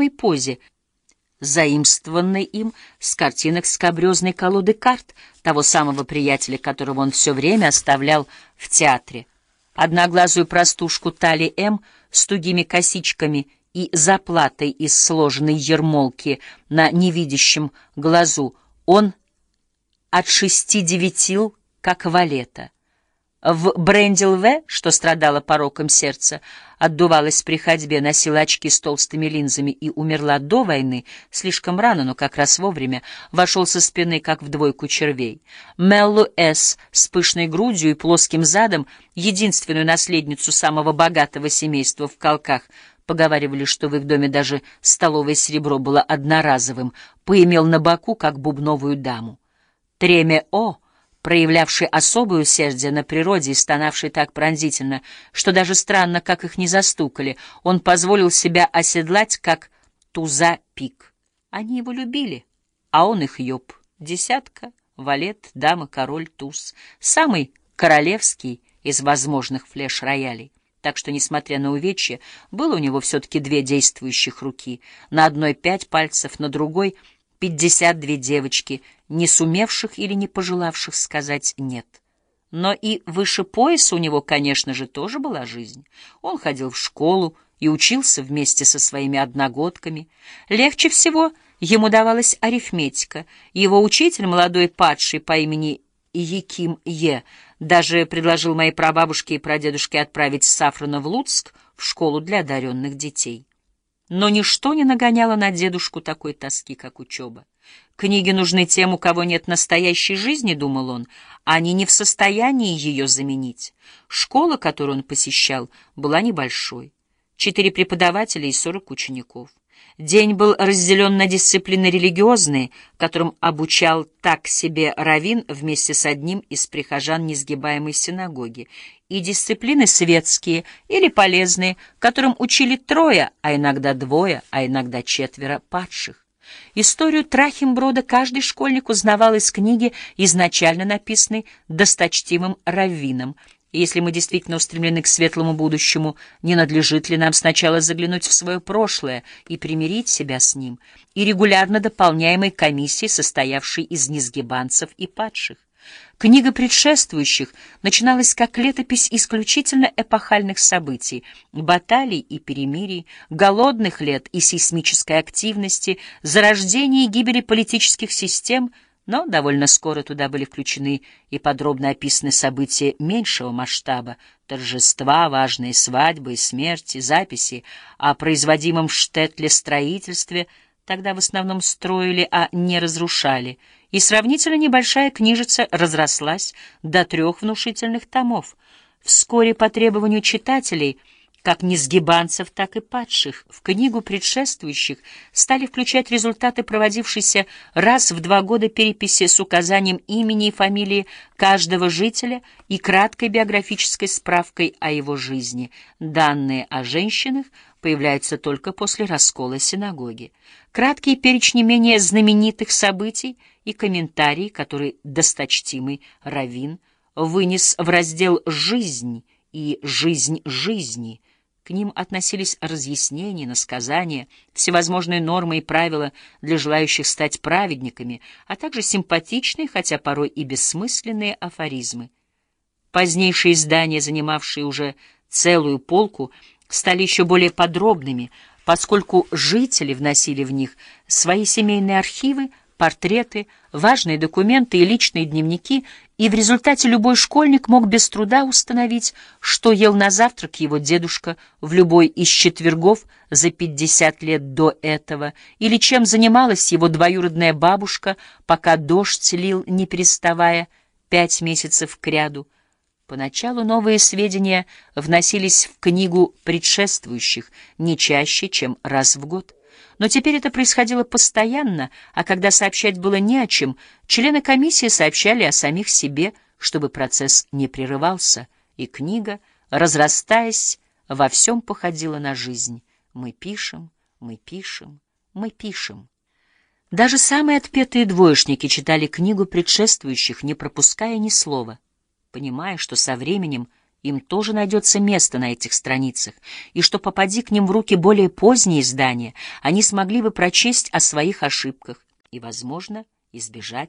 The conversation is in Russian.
нервной позе, заимствованной им с картинок скабрезной колоды карт того самого приятеля, которого он все время оставлял в театре. Одноглазую простушку Тали М. с тугими косичками и заплатой из сложенной ермолки на невидящем глазу он отшестидевятил, как валета. В Брендилве, что страдала пороком сердца, отдувалась при ходьбе, носила очки с толстыми линзами и умерла до войны, слишком рано, но как раз вовремя, вошел со спины, как в двойку червей. Меллу С. с пышной грудью и плоским задом, единственную наследницу самого богатого семейства в колках, поговаривали, что в их доме даже столовое серебро было одноразовым, поимел на боку, как бубновую даму. Треме О — проявлявший особое усердие на природе и стонавший так пронзительно, что даже странно, как их не застукали, он позволил себя оседлать, как туза пик. Они его любили, а он их ёб. Десятка, валет, дама, король, туз. Самый королевский из возможных флеш-роялей. Так что, несмотря на увечье, было у него все-таки две действующих руки. На одной пять пальцев, на другой — пятьдесят две девочки, не сумевших или не пожелавших сказать «нет». Но и выше пояса у него, конечно же, тоже была жизнь. Он ходил в школу и учился вместе со своими одногодками. Легче всего ему давалась арифметика. Его учитель, молодой падший по имени Яким Е., даже предложил моей прабабушке и прадедушке отправить Сафрана в Луцк в школу для одаренных детей. Но ничто не нагоняло на дедушку такой тоски, как учеба. Книги нужны тем, у кого нет настоящей жизни, думал он, они не в состоянии ее заменить. Школа, которую он посещал, была небольшой. Четыре преподавателя и сорок учеников. День был разделен на дисциплины религиозные, которым обучал так себе Равин вместе с одним из прихожан несгибаемой синагоги, и дисциплины светские или полезные, которым учили трое, а иногда двое, а иногда четверо падших. Историю Трахимброда каждый школьник узнавал из книги, изначально написанной досточтимым раввином, если мы действительно устремлены к светлому будущему, не надлежит ли нам сначала заглянуть в свое прошлое и примирить себя с ним, и регулярно дополняемой комиссией, состоявшей из несгибанцев и падших? Книга предшествующих начиналась как летопись исключительно эпохальных событий, баталий и перемирий, голодных лет и сейсмической активности, зарождения и гибели политических систем — но довольно скоро туда были включены и подробно описаны события меньшего масштаба, торжества, важные свадьбы смерти, записи о производимом в Штетле строительстве, тогда в основном строили, а не разрушали, и сравнительно небольшая книжица разрослась до трех внушительных томов. Вскоре по требованию читателей — как несгибанцев, так и падших, в книгу предшествующих стали включать результаты проводившейся раз в два года переписи с указанием имени и фамилии каждого жителя и краткой биографической справкой о его жизни. Данные о женщинах появляются только после раскола синагоги. Краткие перечни менее знаменитых событий и комментарии, которые досточтимый Равин вынес в раздел «Жизнь» и «Жизнь жизни», к ним относились разъяснения, насказания, всевозможные нормы и правила для желающих стать праведниками, а также симпатичные, хотя порой и бессмысленные афоризмы. Позднейшие издания, занимавшие уже целую полку, стали еще более подробными, поскольку жители вносили в них свои семейные архивы, портреты, важные документы и личные дневники, и в результате любой школьник мог без труда установить, что ел на завтрак его дедушка в любой из четвергов за 50 лет до этого, или чем занималась его двоюродная бабушка, пока дождь лил, не переставая, пять месяцев кряду. Поначалу новые сведения вносились в книгу предшествующих не чаще, чем раз в год. Но теперь это происходило постоянно, а когда сообщать было не о чем, члены комиссии сообщали о самих себе, чтобы процесс не прерывался, и книга, разрастаясь, во всем походила на жизнь. Мы пишем, мы пишем, мы пишем. Даже самые отпетые двоечники читали книгу предшествующих, не пропуская ни слова, понимая, что со временем им тоже найдется место на этих страницах, и что, попади к ним в руки более поздние издания, они смогли бы прочесть о своих ошибках и, возможно, избежать